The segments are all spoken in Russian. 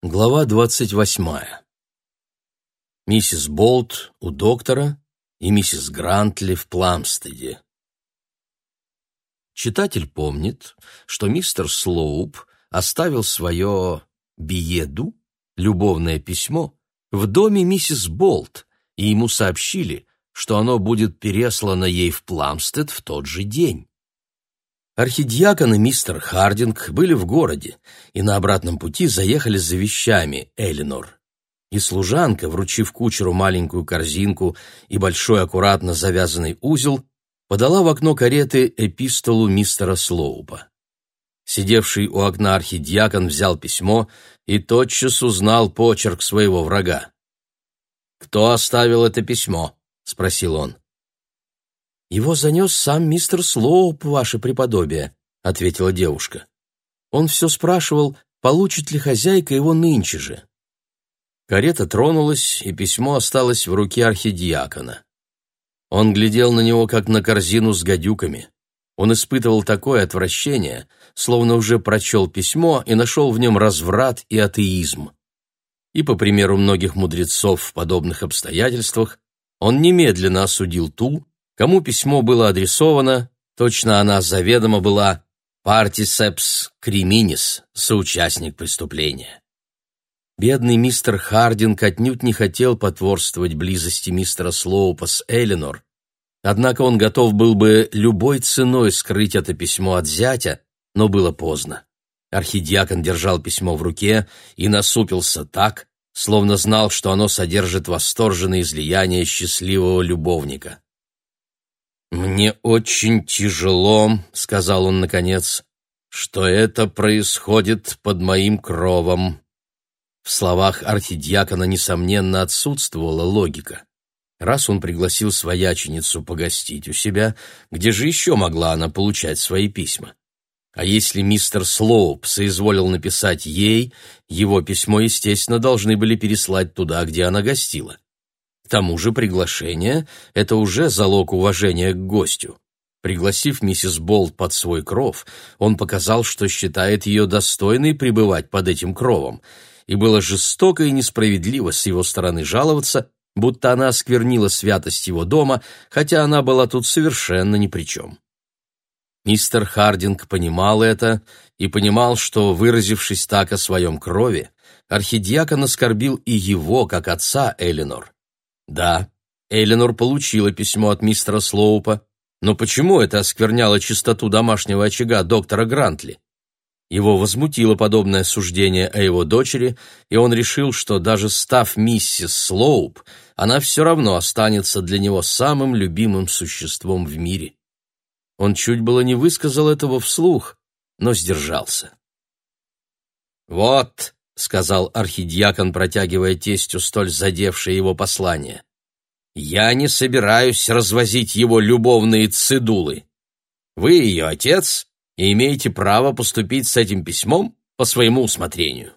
Глава двадцать восьмая. Миссис Болт у доктора и миссис Грантли в Пламстеде. Читатель помнит, что мистер Слоуп оставил свое биеду, любовное письмо, в доме миссис Болт, и ему сообщили, что оно будет переслано ей в Пламстед в тот же день. Архидиакон и мистер Хардинг были в городе и на обратном пути заехали за вещами Элинор. И служанка, вручив кучеру маленькую корзинку и большой аккуратно завязанный узел, подала в окно кареты эпистолу мистера Слоупа. Сидевший у окна архидиакон взял письмо и тотчас узнал почерк своего врага. «Кто оставил это письмо?» — спросил он. «Его занес сам мистер Слоуп, ваше преподобие», — ответила девушка. «Он все спрашивал, получит ли хозяйка его нынче же». Карета тронулась, и письмо осталось в руке архидиакона. Он глядел на него, как на корзину с гадюками. Он испытывал такое отвращение, словно уже прочел письмо и нашел в нем разврат и атеизм. И, по примеру многих мудрецов в подобных обстоятельствах, он немедленно осудил ту, Кому письмо было адресовано, точно она заведомо была «Партисепс Криминис», соучастник преступления. Бедный мистер Хардинг отнюдь не хотел потворствовать близости мистера Слоупа с Элинор, однако он готов был бы любой ценой скрыть это письмо от зятя, но было поздно. Архидиакон держал письмо в руке и насупился так, словно знал, что оно содержит восторженное излияние счастливого любовника. «Мне очень тяжело», — сказал он наконец, — «что это происходит под моим кровом». В словах архидиакона, несомненно, отсутствовала логика. Раз он пригласил свояченицу погостить у себя, где же еще могла она получать свои письма? А если мистер Слоуп соизволил написать ей, его письмо, естественно, должны были переслать туда, где она гостила. К тому же приглашение — это уже залог уважения к гостю. Пригласив миссис Болт под свой кров, он показал, что считает ее достойной пребывать под этим кровом, и было жестоко и несправедливо с его стороны жаловаться, будто она осквернила святость его дома, хотя она была тут совершенно ни при чем. Мистер Хардинг понимал это и понимал, что, выразившись так о своем крови, архидиакон оскорбил и его, как отца Элинор. Да, Эленор получила письмо от мистера Слоупа, но почему это оскверняло чистоту домашнего очага доктора Грантли? Его возмутило подобное суждение о его дочери, и он решил, что даже став миссис Слоуп, она все равно останется для него самым любимым существом в мире. Он чуть было не высказал этого вслух, но сдержался. «Вот», — сказал архидиакон, протягивая тестю столь задевшее его послание. «Я не собираюсь развозить его любовные цедулы. Вы ее отец и имеете право поступить с этим письмом по своему усмотрению».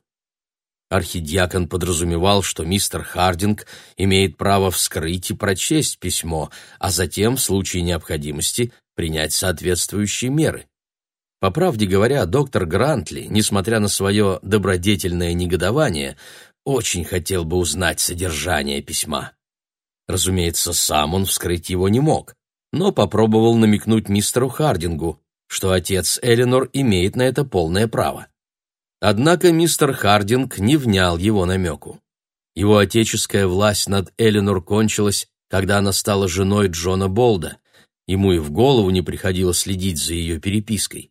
Архидиакон подразумевал, что мистер Хардинг имеет право вскрыть и прочесть письмо, а затем, в случае необходимости, принять соответствующие меры. По правде говоря, доктор Грантли, несмотря на свое добродетельное негодование, очень хотел бы узнать содержание письма. Разумеется, сам он вскрыть его не мог, но попробовал намекнуть мистеру Хардингу, что отец Эленор имеет на это полное право. Однако мистер Хардинг не внял его намеку. Его отеческая власть над Эленор кончилась, когда она стала женой Джона Болда. Ему и в голову не приходило следить за ее перепиской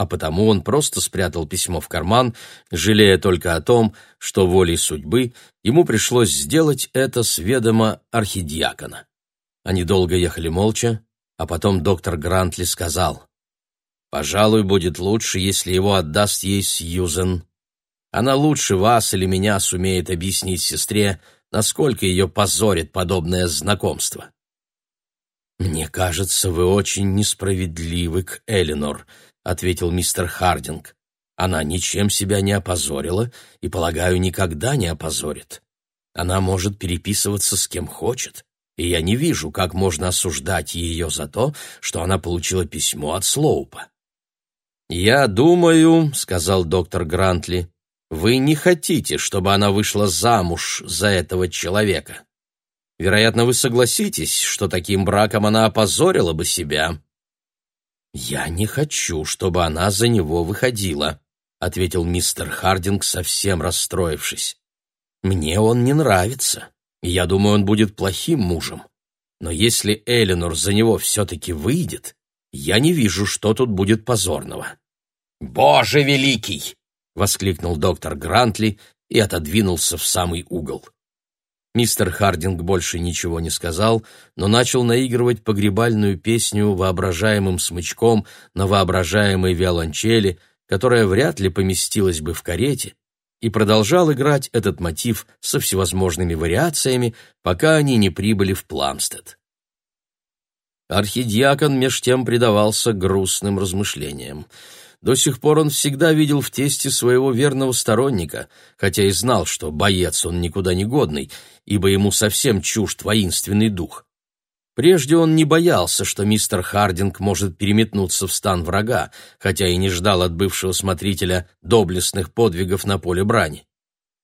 а потому он просто спрятал письмо в карман, жалея только о том, что волей судьбы ему пришлось сделать это с ведома архидиакона. Они долго ехали молча, а потом доктор Грантли сказал, «Пожалуй, будет лучше, если его отдаст ей Сьюзен. Она лучше вас или меня сумеет объяснить сестре, насколько ее позорит подобное знакомство». «Мне кажется, вы очень несправедливы к Элинор», — ответил мистер Хардинг. «Она ничем себя не опозорила и, полагаю, никогда не опозорит. Она может переписываться с кем хочет, и я не вижу, как можно осуждать ее за то, что она получила письмо от Слоупа». «Я думаю», — сказал доктор Грантли, Вы не хотите, чтобы она вышла замуж за этого человека. Вероятно, вы согласитесь, что таким браком она опозорила бы себя. Я не хочу, чтобы она за него выходила, ответил мистер Хардинг, совсем расстроившись. Мне он не нравится, и я думаю, он будет плохим мужем. Но если Эленор за него все-таки выйдет, я не вижу, что тут будет позорного. «Боже великий!» — воскликнул доктор Грантли и отодвинулся в самый угол. Мистер Хардинг больше ничего не сказал, но начал наигрывать погребальную песню воображаемым смычком на воображаемой виолончели, которая вряд ли поместилась бы в карете, и продолжал играть этот мотив со всевозможными вариациями, пока они не прибыли в Пламстед. Архидиакон меж тем предавался грустным размышлениям. До сих пор он всегда видел в тесте своего верного сторонника, хотя и знал, что боец он никуда не годный, ибо ему совсем чужд воинственный дух. Прежде он не боялся, что мистер Хардинг может переметнуться в стан врага, хотя и не ждал от бывшего смотрителя доблестных подвигов на поле брани.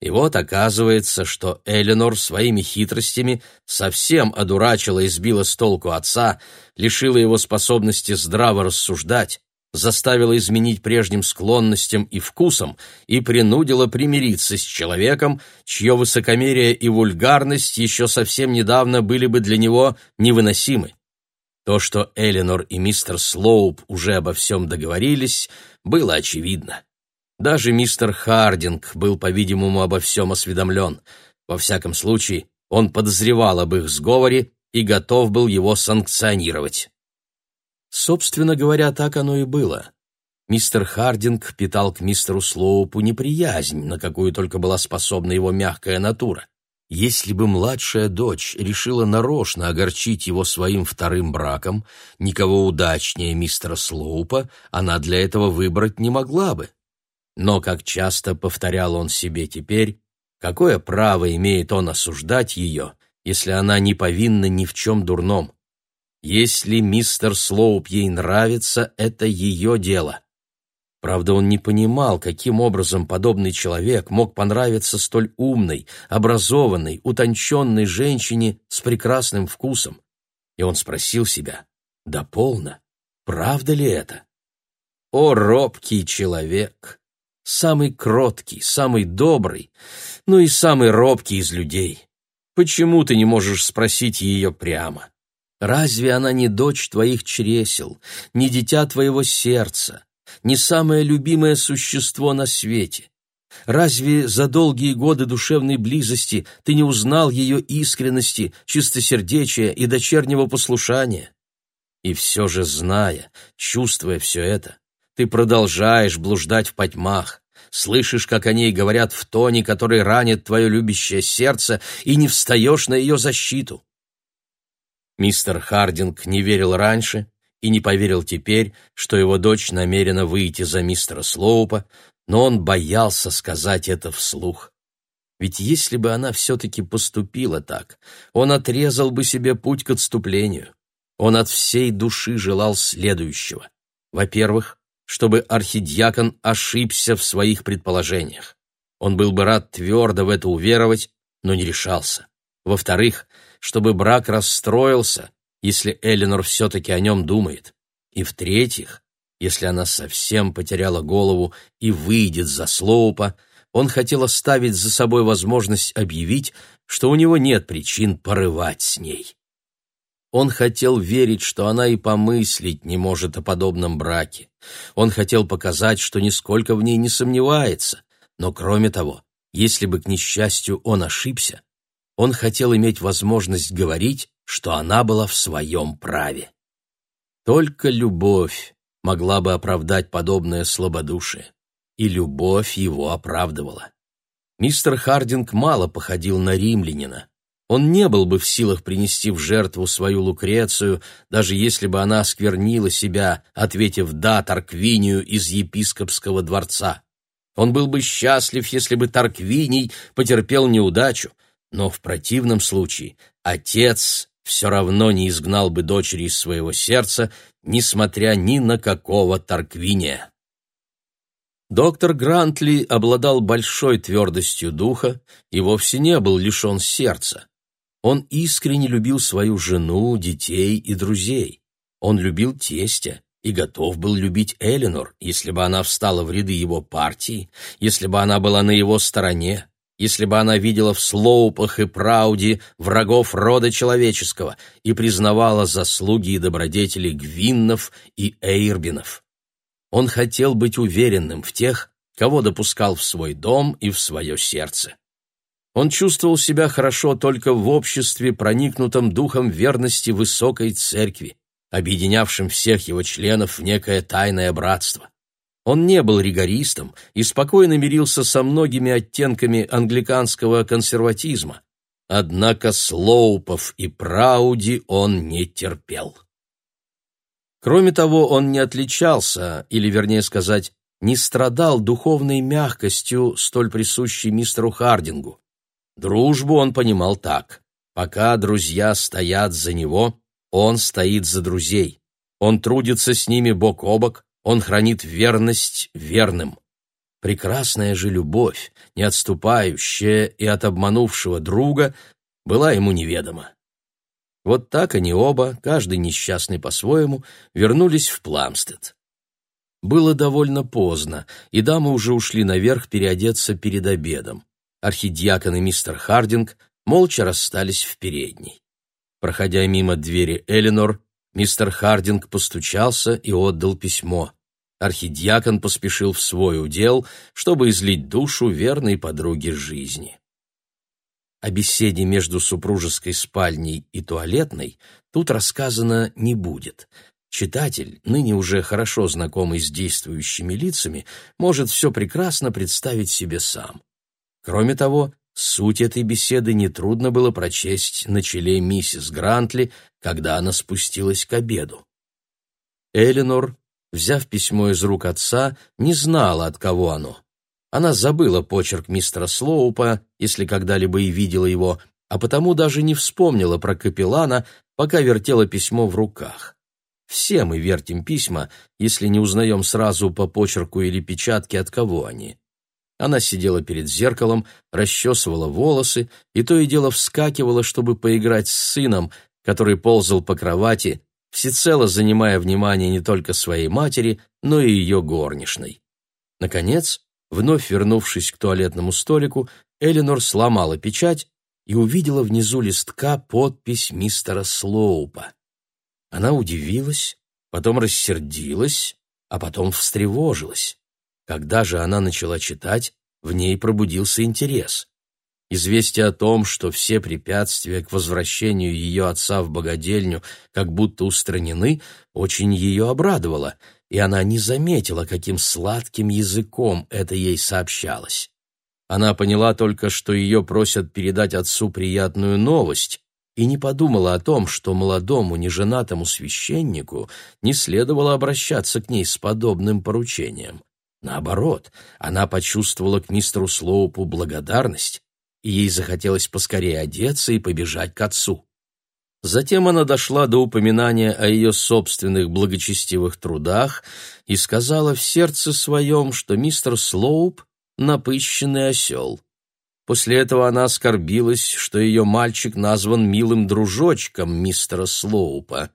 И вот оказывается, что Эленор своими хитростями совсем одурачила и сбила с толку отца, лишила его способности здраво рассуждать, заставила изменить прежним склонностям и вкусам и принудила примириться с человеком, чье высокомерие и вульгарность еще совсем недавно были бы для него невыносимы. То, что Эленор и мистер Слоуп уже обо всем договорились, было очевидно. Даже мистер Хардинг был, по-видимому, обо всем осведомлен. Во всяком случае, он подозревал об их сговоре и готов был его санкционировать. Собственно говоря, так оно и было. Мистер Хардинг питал к мистеру Слоупу неприязнь, на какую только была способна его мягкая натура. Если бы младшая дочь решила нарочно огорчить его своим вторым браком, никого удачнее мистера Слоупа она для этого выбрать не могла бы. Но, как часто повторял он себе теперь, какое право имеет он осуждать ее, если она не повинна ни в чем дурном? Если мистер Слоуп ей нравится, это ее дело. Правда, он не понимал, каким образом подобный человек мог понравиться столь умной, образованной, утонченной женщине с прекрасным вкусом. И он спросил себя, да полно, правда ли это? О, робкий человек! Самый кроткий, самый добрый, ну и самый робкий из людей. Почему ты не можешь спросить ее прямо? Разве она не дочь твоих чресел, не дитя твоего сердца, не самое любимое существо на свете? Разве за долгие годы душевной близости ты не узнал ее искренности, чистосердечия и дочернего послушания? И все же, зная, чувствуя все это, ты продолжаешь блуждать в потьмах, слышишь, как о ней говорят в тоне, который ранит твое любящее сердце, и не встаешь на ее защиту. Мистер Хардинг не верил раньше и не поверил теперь, что его дочь намерена выйти за мистера Слоупа, но он боялся сказать это вслух. Ведь если бы она все-таки поступила так, он отрезал бы себе путь к отступлению. Он от всей души желал следующего. Во-первых, чтобы архидиакон ошибся в своих предположениях. Он был бы рад твердо в это уверовать, но не решался. Во-вторых, чтобы брак расстроился, если Эленор все-таки о нем думает. И в-третьих, если она совсем потеряла голову и выйдет за Слоупа, он хотел оставить за собой возможность объявить, что у него нет причин порывать с ней. Он хотел верить, что она и помыслить не может о подобном браке. Он хотел показать, что нисколько в ней не сомневается. Но кроме того, если бы, к несчастью, он ошибся, он хотел иметь возможность говорить, что она была в своем праве. Только любовь могла бы оправдать подобное слабодушие, и любовь его оправдывала. Мистер Хардинг мало походил на римлянина. Он не был бы в силах принести в жертву свою Лукрецию, даже если бы она осквернила себя, ответив «да» Тарквинию из епископского дворца. Он был бы счастлив, если бы Тарквиний потерпел неудачу, но в противном случае отец все равно не изгнал бы дочери из своего сердца, несмотря ни на какого Тарквиния. Доктор Грантли обладал большой твердостью духа и вовсе не был лишен сердца. Он искренне любил свою жену, детей и друзей. Он любил тестя и готов был любить Эленор, если бы она встала в ряды его партии, если бы она была на его стороне, если бы она видела в Слоупах и Прауде врагов рода человеческого и признавала заслуги и добродетели Гвиннов и Эйрбинов. Он хотел быть уверенным в тех, кого допускал в свой дом и в свое сердце. Он чувствовал себя хорошо только в обществе, проникнутом духом верности высокой церкви, объединявшим всех его членов в некое тайное братство. Он не был ригористом и спокойно мирился со многими оттенками англиканского консерватизма. Однако Слоупов и Прауди он не терпел. Кроме того, он не отличался, или, вернее сказать, не страдал духовной мягкостью, столь присущей мистеру Хардингу. Дружбу он понимал так. Пока друзья стоят за него, он стоит за друзей. Он трудится с ними бок о бок, он хранит верность верным. Прекрасная же любовь, не отступающая и от обманувшего друга, была ему неведома. Вот так они оба, каждый несчастный по-своему, вернулись в Пламстед. Было довольно поздно, и дамы уже ушли наверх переодеться перед обедом архидиакон и мистер Хардинг молча расстались в передней. Проходя мимо двери Эленор, мистер Хардинг постучался и отдал письмо. Архидиакон поспешил в свой удел, чтобы излить душу верной подруге жизни. О беседе между супружеской спальней и туалетной тут рассказано не будет. Читатель, ныне уже хорошо знакомый с действующими лицами, может все прекрасно представить себе сам. Кроме того, суть этой беседы нетрудно было прочесть на челе миссис Грантли, когда она спустилась к обеду. Эленор, взяв письмо из рук отца, не знала, от кого оно. Она забыла почерк мистера Слоупа, если когда-либо и видела его, а потому даже не вспомнила про капеллана, пока вертела письмо в руках. Все мы вертим письма, если не узнаем сразу по почерку или печатке, от кого они. Она сидела перед зеркалом, расчесывала волосы и то и дело вскакивала, чтобы поиграть с сыном, который ползал по кровати, всецело занимая внимание не только своей матери, но и ее горничной. Наконец, вновь вернувшись к туалетному столику, Эленор сломала печать и увидела внизу листка подпись мистера Слоупа. Она удивилась, потом рассердилась, а потом встревожилась. Когда же она начала читать, в ней пробудился интерес. Известие о том, что все препятствия к возвращению ее отца в богадельню как будто устранены, очень ее обрадовало, и она не заметила, каким сладким языком это ей сообщалось. Она поняла только, что ее просят передать отцу приятную новость, и не подумала о том, что молодому неженатому священнику не следовало обращаться к ней с подобным поручением. Наоборот, она почувствовала к мистеру Слоупу благодарность, и ей захотелось поскорее одеться и побежать к отцу. Затем она дошла до упоминания о ее собственных благочестивых трудах и сказала в сердце своем, что мистер Слоуп — напыщенный осел. После этого она оскорбилась, что ее мальчик назван милым дружочком мистера Слоупа.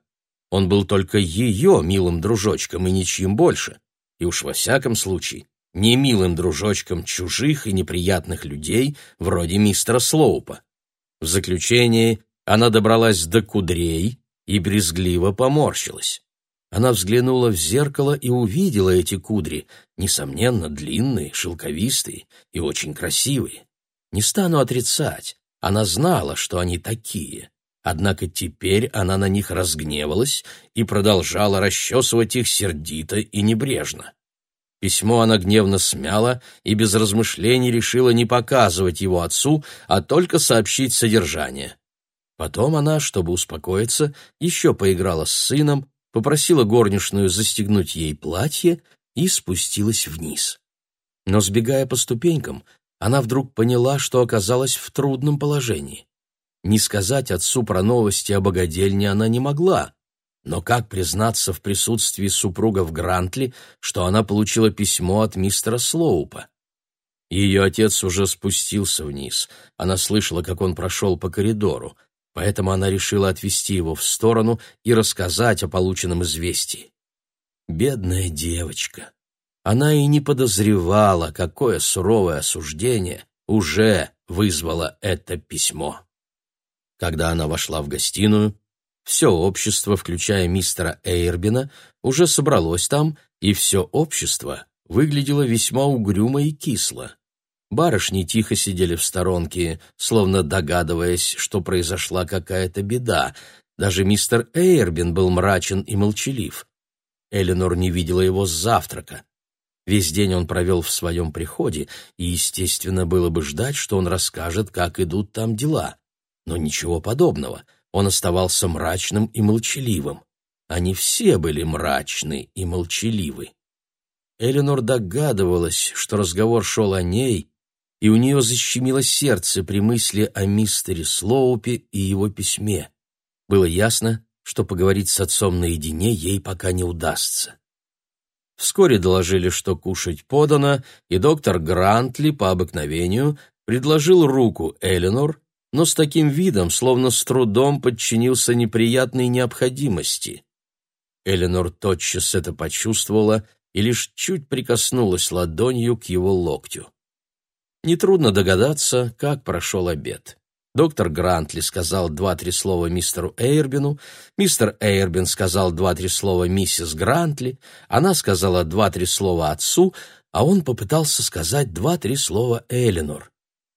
Он был только ее милым дружочком и ничьим больше и уж во всяком случае не милым дружочком чужих и неприятных людей вроде мистера Слоупа. В заключение она добралась до кудрей и брезгливо поморщилась. Она взглянула в зеркало и увидела эти кудри, несомненно, длинные, шелковистые и очень красивые. Не стану отрицать, она знала, что они такие. Однако теперь она на них разгневалась и продолжала расчесывать их сердито и небрежно. Письмо она гневно смяла и без размышлений решила не показывать его отцу, а только сообщить содержание. Потом она, чтобы успокоиться, еще поиграла с сыном, попросила горничную застегнуть ей платье и спустилась вниз. Но, сбегая по ступенькам, она вдруг поняла, что оказалась в трудном положении. Не сказать отцу про новости о богадельне она не могла. Но как признаться в присутствии супругов Грантли, что она получила письмо от мистера Слоупа? Ее отец уже спустился вниз. Она слышала, как он прошел по коридору, поэтому она решила отвести его в сторону и рассказать о полученном известии. Бедная девочка. Она и не подозревала, какое суровое осуждение уже вызвало это письмо. Когда она вошла в гостиную, все общество, включая мистера Эйрбина, уже собралось там, и все общество выглядело весьма угрюмо и кисло. Барышни тихо сидели в сторонке, словно догадываясь, что произошла какая-то беда. Даже мистер Эйрбин был мрачен и молчалив. Эленор не видела его с завтрака. Весь день он провел в своем приходе, и, естественно, было бы ждать, что он расскажет, как идут там дела. Но ничего подобного — он оставался мрачным и молчаливым. Они все были мрачны и молчаливы. Эленор догадывалась, что разговор шел о ней, и у нее защемило сердце при мысли о мистере Слоупе и его письме. Было ясно, что поговорить с отцом наедине ей пока не удастся. Вскоре доложили, что кушать подано, и доктор Грантли по обыкновению предложил руку Эленор, но с таким видом, словно с трудом подчинился неприятной необходимости. Эленор тотчас это почувствовала и лишь чуть прикоснулась ладонью к его локтю. Нетрудно догадаться, как прошел обед. Доктор Грантли сказал два-три слова мистеру Эйрбину, мистер Эйрбин сказал два-три слова миссис Грантли, она сказала два-три слова отцу, а он попытался сказать два-три слова Эленор.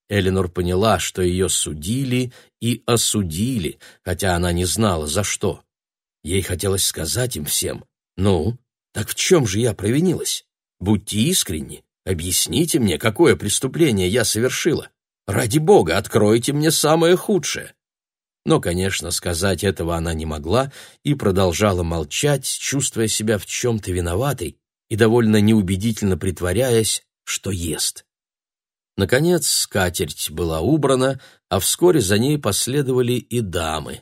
Эленор поняла, что ее судили и осудили, хотя она не знала, за что. Ей хотелось сказать им всем, «Ну, так в чем же я провинилась? Будьте искренни, объясните мне, какое преступление я совершила. Ради бога, откройте мне самое худшее». Но, конечно, сказать этого она не могла и продолжала молчать, чувствуя себя в чем-то виноватой и довольно неубедительно притворяясь, что ест. Наконец скатерть была убрана, а вскоре за ней последовали и дамы.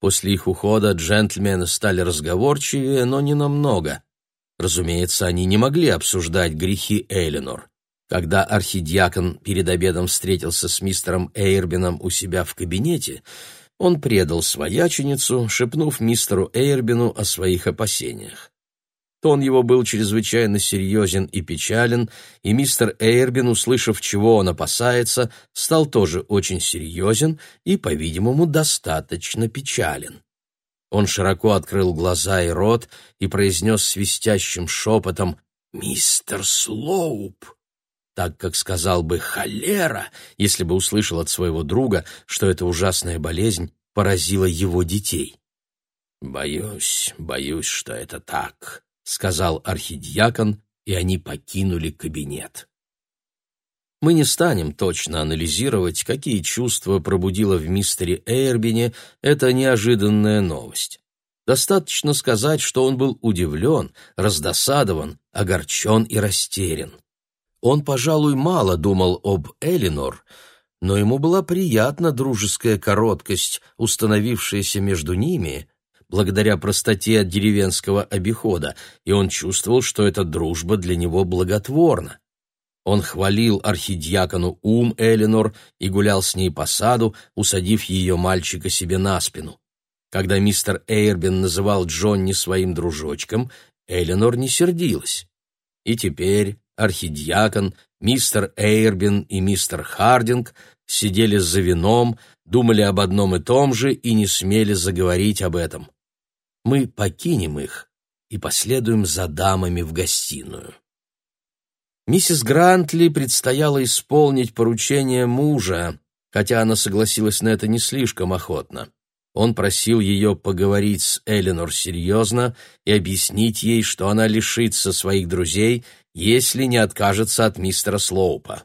После их ухода джентльмены стали разговорчивее, но не намного. Разумеется, они не могли обсуждать грехи Эленор. Когда архидиакон перед обедом встретился с мистером Эйрбином у себя в кабинете, он предал свояченицу, шепнув мистеру Эйрбину о своих опасениях. Тон его был чрезвычайно серьезен и печален, и мистер Эйрбин, услышав, чего он опасается, стал тоже очень серьезен и, по-видимому, достаточно печален. Он широко открыл глаза и рот и произнес свистящим шепотом «Мистер Слоуп!» так как сказал бы «холера», если бы услышал от своего друга, что эта ужасная болезнь поразила его детей. «Боюсь, боюсь, что это так», сказал архидиакон, и они покинули кабинет. Мы не станем точно анализировать, какие чувства пробудила в мистере Эйрбине эта неожиданная новость. Достаточно сказать, что он был удивлен, раздосадован, огорчен и растерян. Он, пожалуй, мало думал об Элинор, но ему была приятна дружеская короткость, установившаяся между ними, благодаря простоте деревенского обихода, и он чувствовал, что эта дружба для него благотворна. Он хвалил архидиакону ум Элинор и гулял с ней по саду, усадив ее мальчика себе на спину. Когда мистер Эйрбин называл Джонни своим дружочком, Элинор не сердилась. И теперь архидиакон, мистер Эйрбин и мистер Хардинг сидели за вином, думали об одном и том же и не смели заговорить об этом мы покинем их и последуем за дамами в гостиную. Миссис Грантли предстояло исполнить поручение мужа, хотя она согласилась на это не слишком охотно. Он просил ее поговорить с Эленор серьезно и объяснить ей, что она лишится своих друзей, если не откажется от мистера Слоупа.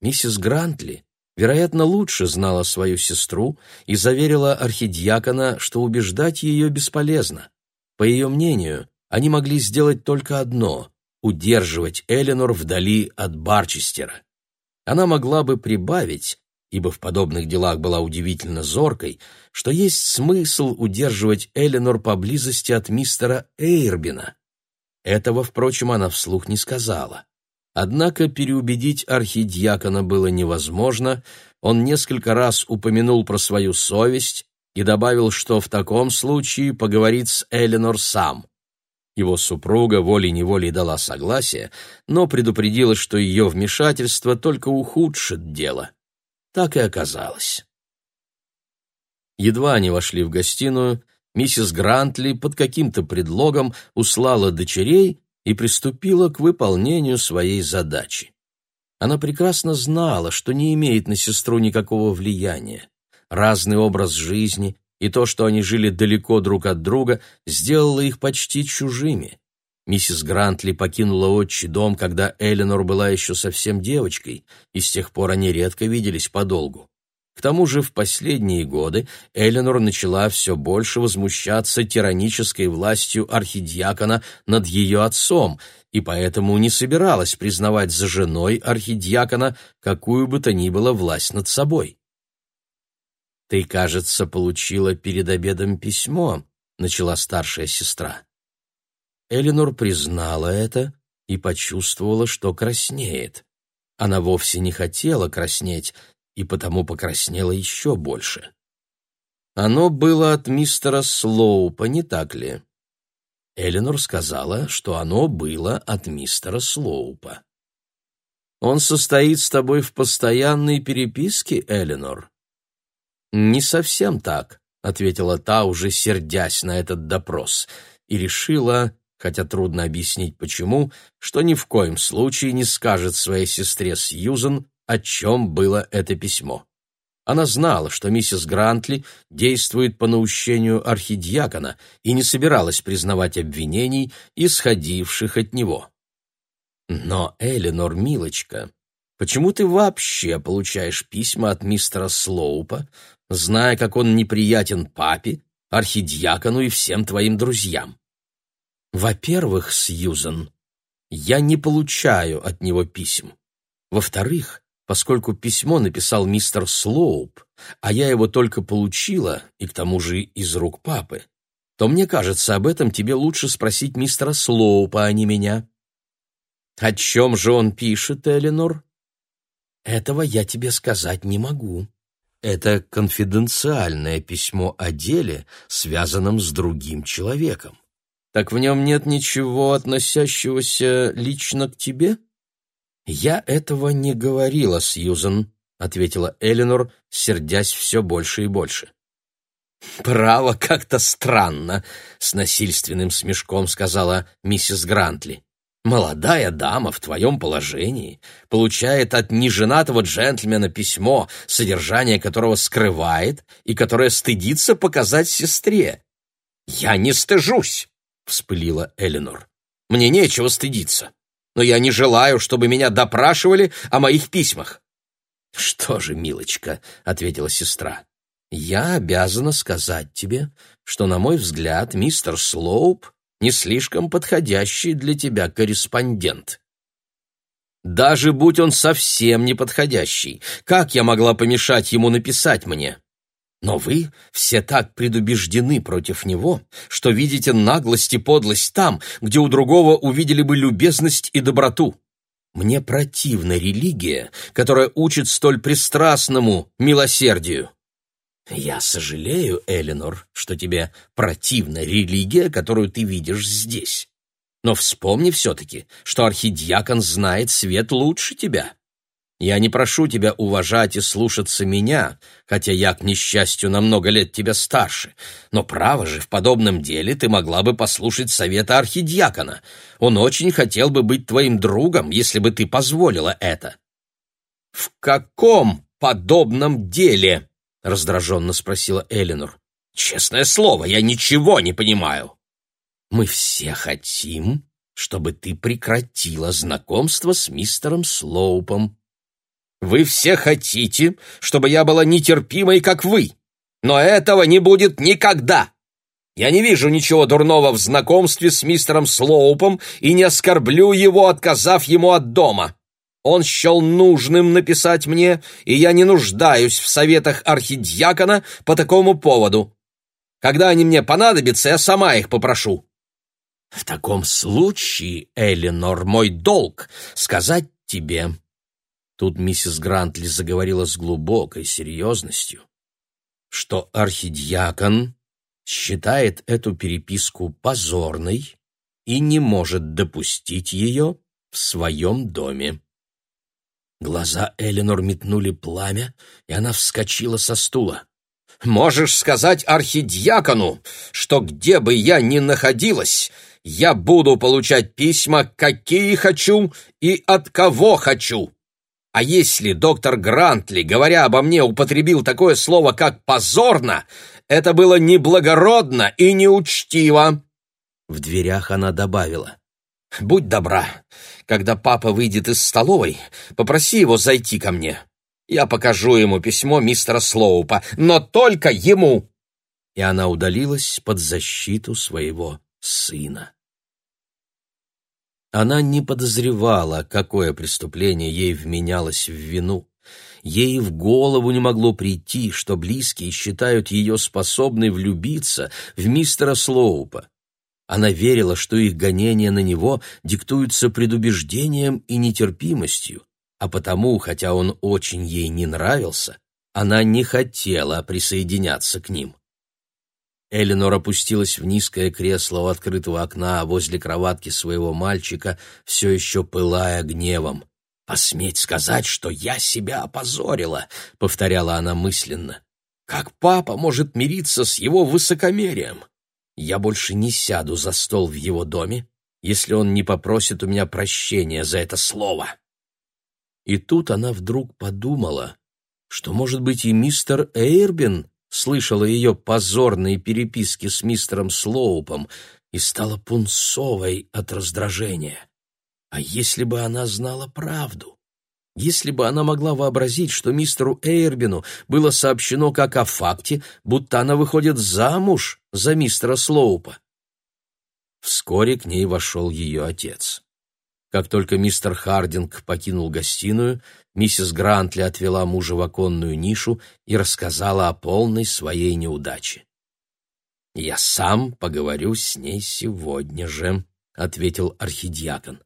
Миссис Грантли вероятно, лучше знала свою сестру и заверила архидиакона, что убеждать ее бесполезно. По ее мнению, они могли сделать только одно — удерживать Эленор вдали от Барчестера. Она могла бы прибавить, ибо в подобных делах была удивительно зоркой, что есть смысл удерживать Эленор поблизости от мистера Эйрбина. Этого, впрочем, она вслух не сказала. Однако переубедить архидьякона было невозможно, он несколько раз упомянул про свою совесть и добавил, что в таком случае поговорит с Эленор сам. Его супруга волей-неволей дала согласие, но предупредила, что ее вмешательство только ухудшит дело. Так и оказалось. Едва они вошли в гостиную, миссис Грантли под каким-то предлогом услала дочерей и приступила к выполнению своей задачи. Она прекрасно знала, что не имеет на сестру никакого влияния. Разный образ жизни, и то, что они жили далеко друг от друга, сделало их почти чужими. Миссис Грантли покинула отчий дом, когда Эленор была еще совсем девочкой, и с тех пор они редко виделись подолгу. К тому же в последние годы Эленор начала все больше возмущаться тиранической властью архидиакона над ее отцом, и поэтому не собиралась признавать за женой архидиакона какую бы то ни было власть над собой. «Ты, кажется, получила перед обедом письмо», — начала старшая сестра. Эленор признала это и почувствовала, что краснеет. Она вовсе не хотела краснеть, и потому покраснела еще больше. Оно было от мистера Слоупа, не так ли? Эленор сказала, что оно было от мистера Слоупа. «Он состоит с тобой в постоянной переписке, Эленор?» «Не совсем так», — ответила та, уже сердясь на этот допрос, и решила, хотя трудно объяснить почему, что ни в коем случае не скажет своей сестре Сьюзен, о чем было это письмо. Она знала, что миссис Грантли действует по наущению архидиакона и не собиралась признавать обвинений, исходивших от него. «Но, Эленор, милочка, почему ты вообще получаешь письма от мистера Слоупа, зная, как он неприятен папе, архидиакону и всем твоим друзьям. Во-первых, Сьюзен, я не получаю от него писем. Во-вторых, поскольку письмо написал мистер Слоуп, а я его только получила, и к тому же из рук папы, то мне кажется, об этом тебе лучше спросить мистера Слоупа, а не меня. О чем же он пишет, Эленор? Этого я тебе сказать не могу. Это конфиденциальное письмо о деле, связанном с другим человеком. Так в нем нет ничего, относящегося лично к тебе? Я этого не говорила, Сьюзен, ответила Эленор, сердясь все больше и больше. Право, как-то странно, с насильственным смешком сказала миссис Грантли. Молодая дама в твоем положении получает от неженатого джентльмена письмо, содержание которого скрывает и которое стыдится показать сестре. «Я не стыжусь!» — вспылила Эленор. «Мне нечего стыдиться, но я не желаю, чтобы меня допрашивали о моих письмах». «Что же, милочка», — ответила сестра, — «я обязана сказать тебе, что, на мой взгляд, мистер Слоуп не слишком подходящий для тебя корреспондент. Даже будь он совсем неподходящий, как я могла помешать ему написать мне? Но вы все так предубеждены против него, что видите наглость и подлость там, где у другого увидели бы любезность и доброту. Мне противна религия, которая учит столь пристрастному милосердию. «Я сожалею, Эленор, что тебе противна религия, которую ты видишь здесь. Но вспомни все-таки, что архидиакон знает свет лучше тебя. Я не прошу тебя уважать и слушаться меня, хотя я, к несчастью, на много лет тебя старше, но право же, в подобном деле ты могла бы послушать совета архидиакона. Он очень хотел бы быть твоим другом, если бы ты позволила это». «В каком подобном деле?» — раздраженно спросила Эленор. «Честное слово, я ничего не понимаю». «Мы все хотим, чтобы ты прекратила знакомство с мистером Слоупом». «Вы все хотите, чтобы я была нетерпимой, как вы, но этого не будет никогда!» Я не вижу ничего дурного в знакомстве с мистером Слоупом и не оскорблю его, отказав ему от дома. Он счел нужным написать мне, и я не нуждаюсь в советах архидьякона по такому поводу. Когда они мне понадобятся, я сама их попрошу. В таком случае, Эленор, мой долг сказать тебе. Тут миссис Грантли заговорила с глубокой серьезностью, что архидьякон считает эту переписку позорной и не может допустить ее в своем доме. Глаза Эленор метнули пламя, и она вскочила со стула. «Можешь сказать архидьякону, что где бы я ни находилась, я буду получать письма, какие хочу и от кого хочу. А если доктор Грантли, говоря обо мне, употребил такое слово, как «позорно», это было неблагородно и неучтиво». В дверях она добавила. «Будь добра, когда папа выйдет из столовой, попроси его зайти ко мне. Я покажу ему письмо мистера Слоупа, но только ему!» И она удалилась под защиту своего сына. Она не подозревала, какое преступление ей вменялось в вину. Ей в голову не могло прийти, что близкие считают ее способной влюбиться в мистера Слоупа. Она верила, что их гонения на него диктуются предубеждением и нетерпимостью, а потому, хотя он очень ей не нравился, она не хотела присоединяться к ним. Эленор опустилась в низкое кресло у открытого окна возле кроватки своего мальчика, все еще пылая гневом. «Посметь сказать, что я себя опозорила», — повторяла она мысленно. «Как папа может мириться с его высокомерием? Я больше не сяду за стол в его доме, если он не попросит у меня прощения за это слово». И тут она вдруг подумала, что, может быть, и мистер Эйрбин слышала ее позорные переписки с мистером Слоупом и стала пунцовой от раздражения. А если бы она знала правду? Если бы она могла вообразить, что мистеру Эйрбину было сообщено как о факте, будто она выходит замуж за мистера Слоупа. Вскоре к ней вошел ее отец. Как только мистер Хардинг покинул гостиную, миссис Грантли отвела мужа в оконную нишу и рассказала о полной своей неудаче. «Я сам поговорю с ней сегодня же», — ответил архидиакон.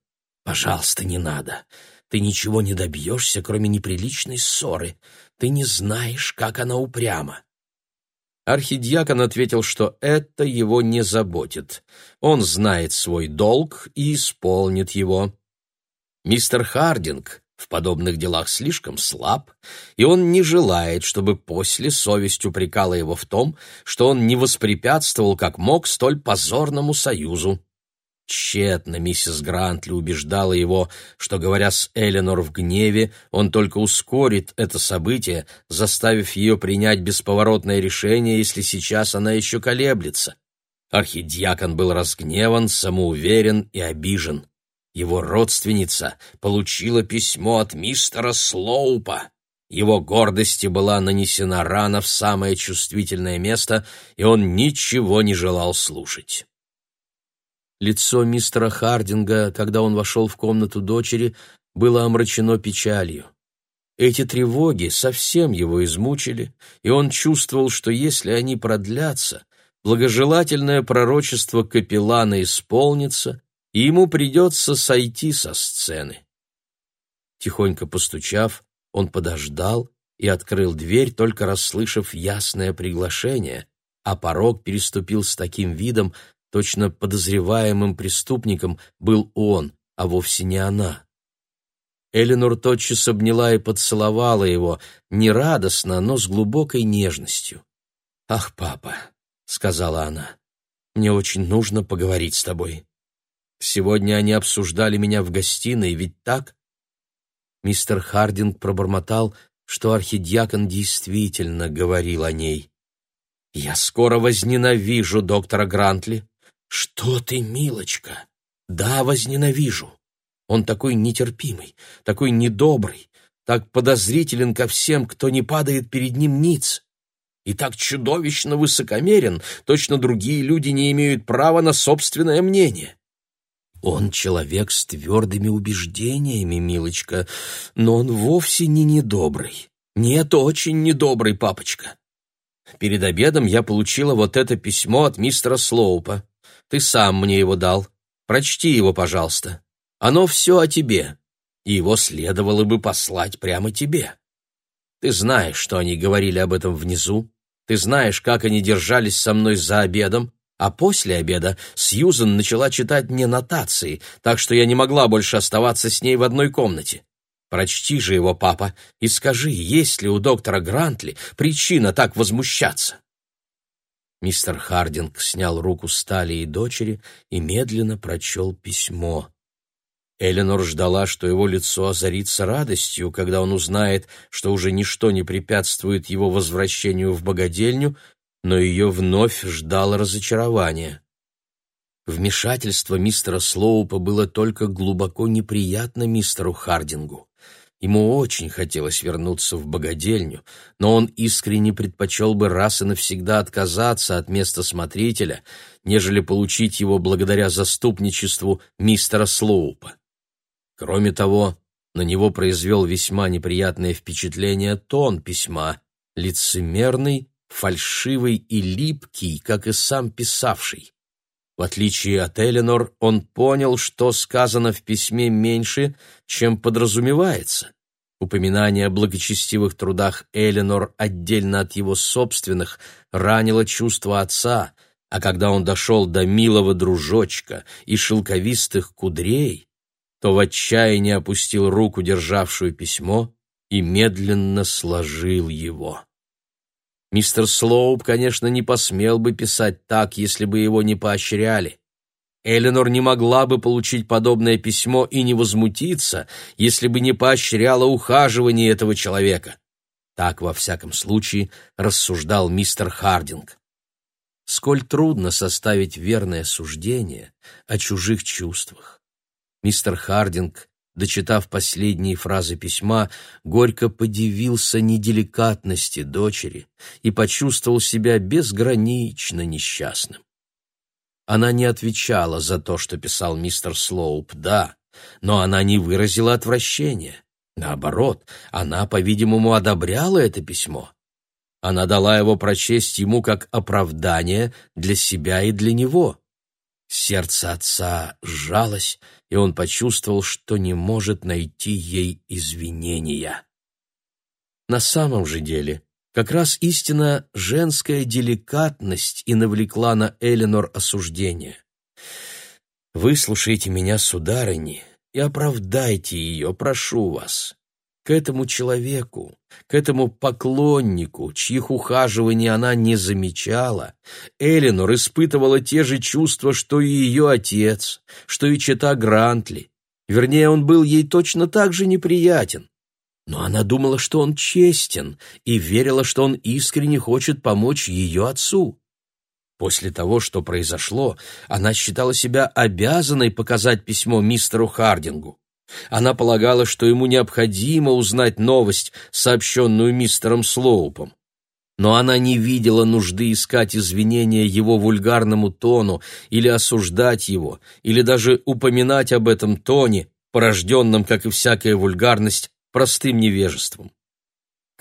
«Пожалуйста, не надо. Ты ничего не добьешься, кроме неприличной ссоры. Ты не знаешь, как она упряма. Архидиакон ответил, что это его не заботит. Он знает свой долг и исполнит его. Мистер Хардинг в подобных делах слишком слаб, и он не желает, чтобы после совесть упрекала его в том, что он не воспрепятствовал как мог столь позорному союзу. Тщетно миссис Грантли убеждала его, что, говоря с Эленор в гневе, он только ускорит это событие, заставив ее принять бесповоротное решение, если сейчас она еще колеблется. Архидиакон был разгневан, самоуверен и обижен. Его родственница получила письмо от мистера Слоупа. Его гордости была нанесена рана в самое чувствительное место, и он ничего не желал слушать. Лицо мистера Хардинга, когда он вошел в комнату дочери, было омрачено печалью. Эти тревоги совсем его измучили, и он чувствовал, что если они продлятся, благожелательное пророчество капеллана исполнится, и ему придется сойти со сцены. Тихонько постучав, он подождал и открыл дверь, только расслышав ясное приглашение, а порог переступил с таким видом, Точно подозреваемым преступником был он, а вовсе не она. Эленор тотчас обняла и поцеловала его, не радостно, но с глубокой нежностью. «Ах, папа», — сказала она, — «мне очень нужно поговорить с тобой. Сегодня они обсуждали меня в гостиной, ведь так?» Мистер Хардинг пробормотал, что архидиакон действительно говорил о ней. «Я скоро возненавижу доктора Грантли. «Что ты, милочка? Да, возненавижу. Он такой нетерпимый, такой недобрый, так подозрителен ко всем, кто не падает перед ним ниц. И так чудовищно высокомерен, точно другие люди не имеют права на собственное мнение. Он человек с твердыми убеждениями, милочка, но он вовсе не недобрый. Нет, очень недобрый, папочка. Перед обедом я получила вот это письмо от мистера Слоупа. Ты сам мне его дал. Прочти его, пожалуйста. Оно все о тебе, и его следовало бы послать прямо тебе. Ты знаешь, что они говорили об этом внизу. Ты знаешь, как они держались со мной за обедом, а после обеда Сьюзен начала читать мне нотации, так что я не могла больше оставаться с ней в одной комнате. Прочти же его, папа, и скажи, есть ли у доктора Грантли причина так возмущаться. Мистер Хардинг снял руку с талии дочери и медленно прочел письмо. Эленор ждала, что его лицо озарится радостью, когда он узнает, что уже ничто не препятствует его возвращению в богадельню, но ее вновь ждало разочарование. Вмешательство мистера Слоупа было только глубоко неприятно мистеру Хардингу. Ему очень хотелось вернуться в богадельню, но он искренне предпочел бы раз и навсегда отказаться от места смотрителя, нежели получить его благодаря заступничеству мистера Слоупа. Кроме того, на него произвел весьма неприятное впечатление тон письма, лицемерный, фальшивый и липкий, как и сам писавший. В отличие от Эленор, он понял, что сказано в письме меньше, чем подразумевается. Упоминание о благочестивых трудах Эленор отдельно от его собственных ранило чувство отца, а когда он дошел до милого дружочка и шелковистых кудрей, то в отчаянии опустил руку, державшую письмо, и медленно сложил его. Мистер Слоуп, конечно, не посмел бы писать так, если бы его не поощряли. Эленор не могла бы получить подобное письмо и не возмутиться, если бы не поощряла ухаживание этого человека. Так, во всяком случае, рассуждал мистер Хардинг. Сколь трудно составить верное суждение о чужих чувствах. Мистер Хардинг Дочитав последние фразы письма, горько подивился неделикатности дочери и почувствовал себя безгранично несчастным. Она не отвечала за то, что писал мистер Слоуп, да, но она не выразила отвращения. Наоборот, она, по-видимому, одобряла это письмо. Она дала его прочесть ему как оправдание для себя и для него. Сердце отца сжалось, и он почувствовал, что не может найти ей извинения. На самом же деле, как раз истинно женская деликатность и навлекла на Эленор осуждение. «Выслушайте меня, сударыни, и оправдайте ее, прошу вас к этому человеку, к этому поклоннику, чьих ухаживаний она не замечала, Эленор испытывала те же чувства, что и ее отец, что и чета Грантли. Вернее, он был ей точно так же неприятен. Но она думала, что он честен, и верила, что он искренне хочет помочь ее отцу. После того, что произошло, она считала себя обязанной показать письмо мистеру Хардингу. Она полагала, что ему необходимо узнать новость, сообщенную мистером Слоупом. Но она не видела нужды искать извинения его вульгарному тону или осуждать его, или даже упоминать об этом тоне, порожденном, как и всякая вульгарность, простым невежеством.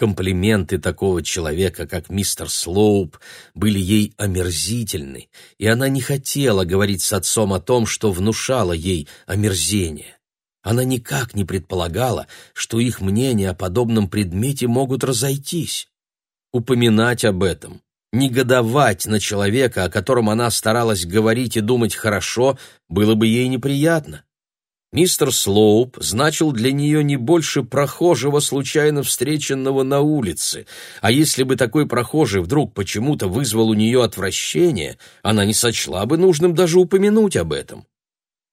Комплименты такого человека, как мистер Слоуп, были ей омерзительны, и она не хотела говорить с отцом о том, что внушало ей омерзение. Она никак не предполагала, что их мнения о подобном предмете могут разойтись. Упоминать об этом, негодовать на человека, о котором она старалась говорить и думать хорошо, было бы ей неприятно. Мистер Слоуп значил для нее не больше прохожего, случайно встреченного на улице, а если бы такой прохожий вдруг почему-то вызвал у нее отвращение, она не сочла бы нужным даже упомянуть об этом.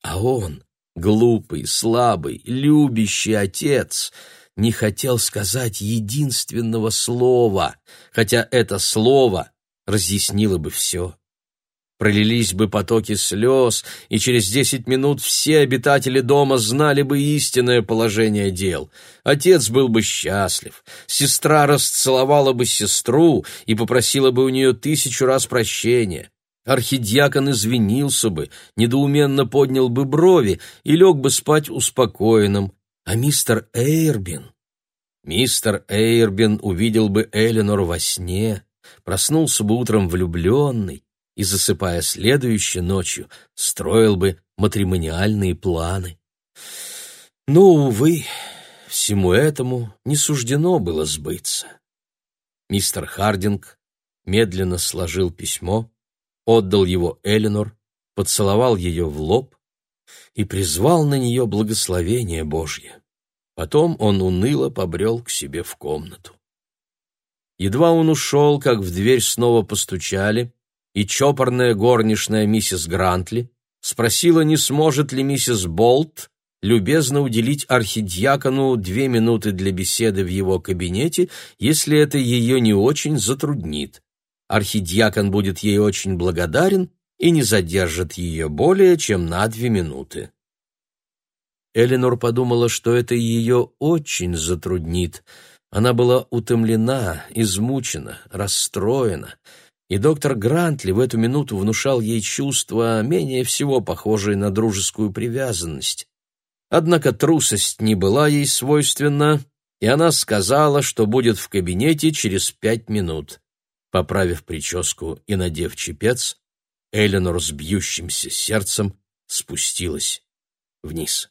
А он, Глупый, слабый, любящий отец не хотел сказать единственного слова, хотя это слово разъяснило бы все. Пролились бы потоки слез, и через десять минут все обитатели дома знали бы истинное положение дел. Отец был бы счастлив, сестра расцеловала бы сестру и попросила бы у нее тысячу раз прощения. Архидиакон извинился бы, недоуменно поднял бы брови и лег бы спать успокоенным, а мистер Эйрбин... Мистер Эйрбин увидел бы Эленор во сне, проснулся бы утром влюбленный и, засыпая следующей ночью, строил бы матримониальные планы. Но, увы, всему этому не суждено было сбыться. Мистер Хардинг медленно сложил письмо, отдал его Эленор, поцеловал ее в лоб и призвал на нее благословение Божье. Потом он уныло побрел к себе в комнату. Едва он ушел, как в дверь снова постучали, и чопорная горничная миссис Грантли спросила, не сможет ли миссис Болт любезно уделить архидиакону две минуты для беседы в его кабинете, если это ее не очень затруднит. Архидиакон будет ей очень благодарен и не задержит ее более, чем на две минуты. Эленор подумала, что это ее очень затруднит. Она была утомлена, измучена, расстроена, и доктор Грантли в эту минуту внушал ей чувства, менее всего похожие на дружескую привязанность. Однако трусость не была ей свойственна, и она сказала, что будет в кабинете через пять минут. Поправив прическу и надев чепец, Эленор с бьющимся сердцем спустилась вниз.